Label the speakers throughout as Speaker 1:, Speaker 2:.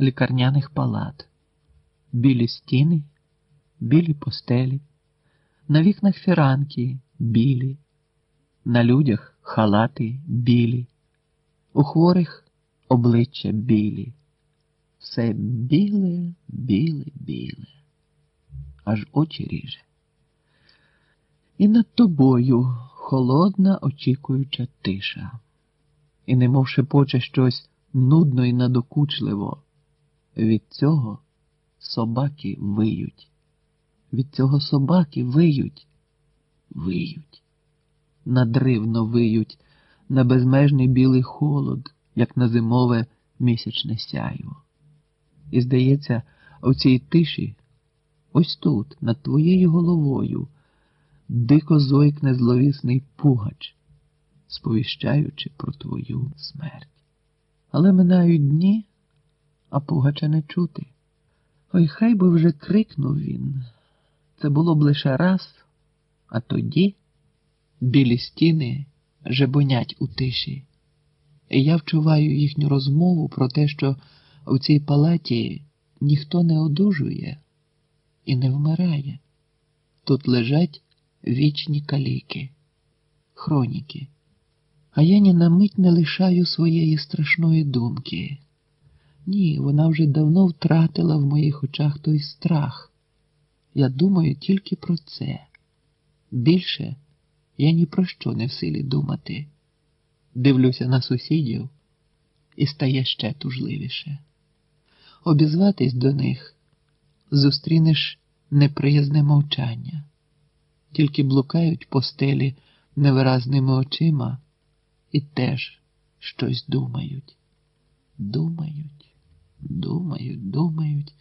Speaker 1: лікарняних палат, білі стіни, білі постелі, на вікнах фіранки білі, на людях халати білі, у хворих обличчя білі. Все біле, біле, біле, аж очі ріже. І над тобою холодна, очікуюча тиша, і немов шепоче щось нудно і надокучливо. Від цього собаки виють, від цього собаки виють, виють, надривно виють на безмежний білий холод, як на зимове місячне сяйво. І, здається, у цій тиші, ось тут, над твоєю головою, дико зойкне зловісний пугач, сповіщаючи про твою смерть. Але минають дні, а пугача не чути. Ой, хай би вже крикнув він. Це було б лише раз, а тоді білі стіни жебонять у тиші. І я вчуваю їхню розмову про те, що в цій палаті ніхто не одужує і не вмирає. Тут лежать вічні каліки, хроніки. А я ні на мить не лишаю своєї страшної думки. Ні, вона вже давно втратила в моїх очах той страх. Я думаю тільки про це. Більше я ні про що не в силі думати. Дивлюся на сусідів і стає ще тужливіше. Обізватись до них зустрінеш неприязне мовчання, тільки блукають по стелі невиразними очима і теж щось думають. Думають, думають, думають,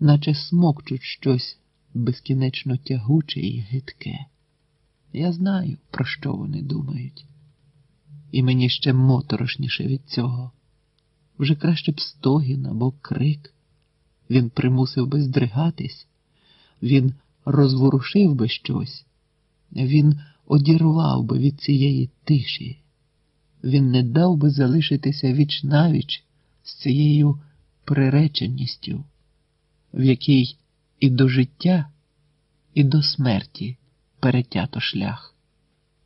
Speaker 1: наче смокчуть щось безкінечно тягуче і гидке. Я знаю, про що вони думають, і мені ще моторошніше від цього. Вже краще б стогін або крик. Він примусив би здригатись, він розворушив би щось, він одірвав би від цієї тиші, він не дав би залишитися віч навіч з цією приреченістю, в якій і до життя, і до смерті перетято шлях.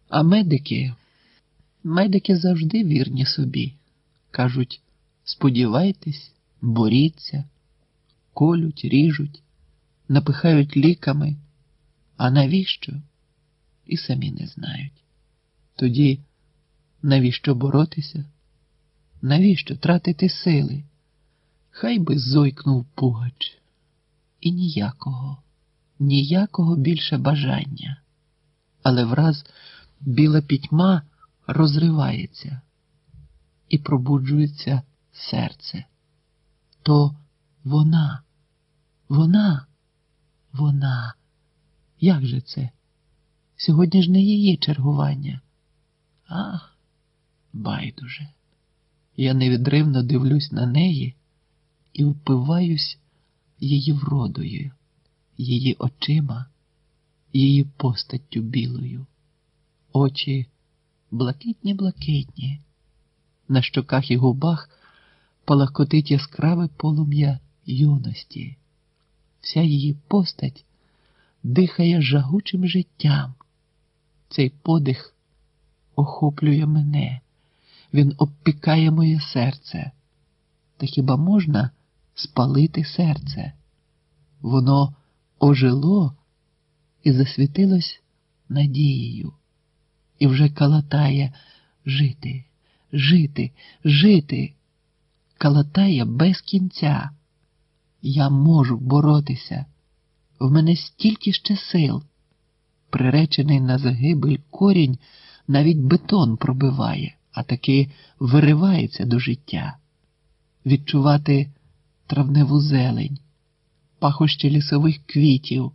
Speaker 1: А медики, медики завжди вірні собі, кажуть. Сподівайтесь, боріться, колють, ріжуть, напихають ліками, а навіщо? І самі не знають. Тоді навіщо боротися? Навіщо тратити сили? Хай би зойкнув пугач. І ніякого, ніякого більше бажання. Але враз біла пітьма розривається і пробуджується серце. То вона, вона, вона. Як же це? Сьогодні ж не її чергування. Ах, байдуже. Я невідривно дивлюсь на неї і впиваюсь її вродою, її очима, її постаттю білою. Очі блакитні, блакитні, на щоках і губах палахкотить яскраве полум'я юності. Вся її постать дихає жагучим життям. Цей подих охоплює мене, він обпікає моє серце. Та хіба можна спалити серце? Воно ожило і засвітилось надією, і вже калатає жити, жити, жити калатає без кінця. Я можу боротися. В мене стільки ще сил. Приречений на загибель корінь навіть бетон пробиває, а таки виривається до життя. Відчувати травневу зелень, пахощі лісових квітів,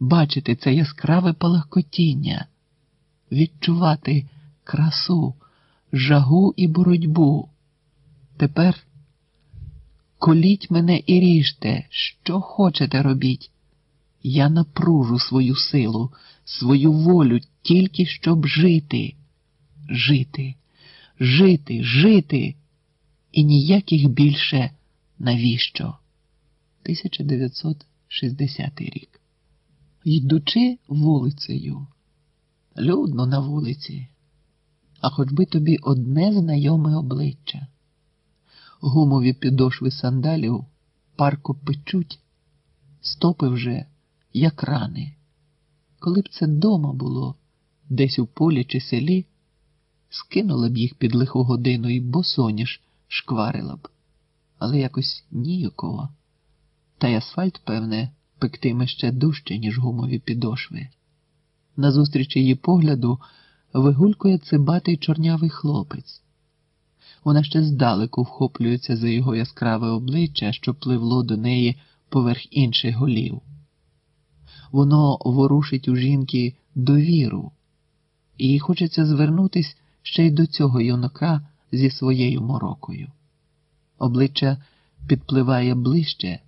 Speaker 1: бачити це яскраве палахкотіння, відчувати красу, жагу і боротьбу. Тепер коліть мене і ріжте, що хочете робіть. Я напружу свою силу, свою волю тільки щоб жити, жити, жити, жити, і ніяких більше Навіщо? 1960 рік. Йдучи вулицею, людно на вулиці, а хоч би тобі одне знайоме обличчя. Гумові підошви сандалів парко печуть, стопи вже, як рани. Коли б це дома було, десь у полі чи селі, скинула б їх під лиху годину і босоніж шкварила б, але якось ніяково. Та й асфальт, певне, пектиме ще дужче, ніж гумові підошви. Назустріч її погляду вигулькує цибатий чорнявий хлопець. Вона ще здалеку вхоплюється за його яскраве обличчя, що пливло до неї поверх інших голів. Воно ворушить у жінки довіру, і хочеться звернутись ще й до цього юнака зі своєю морокою. Обличчя підпливає ближче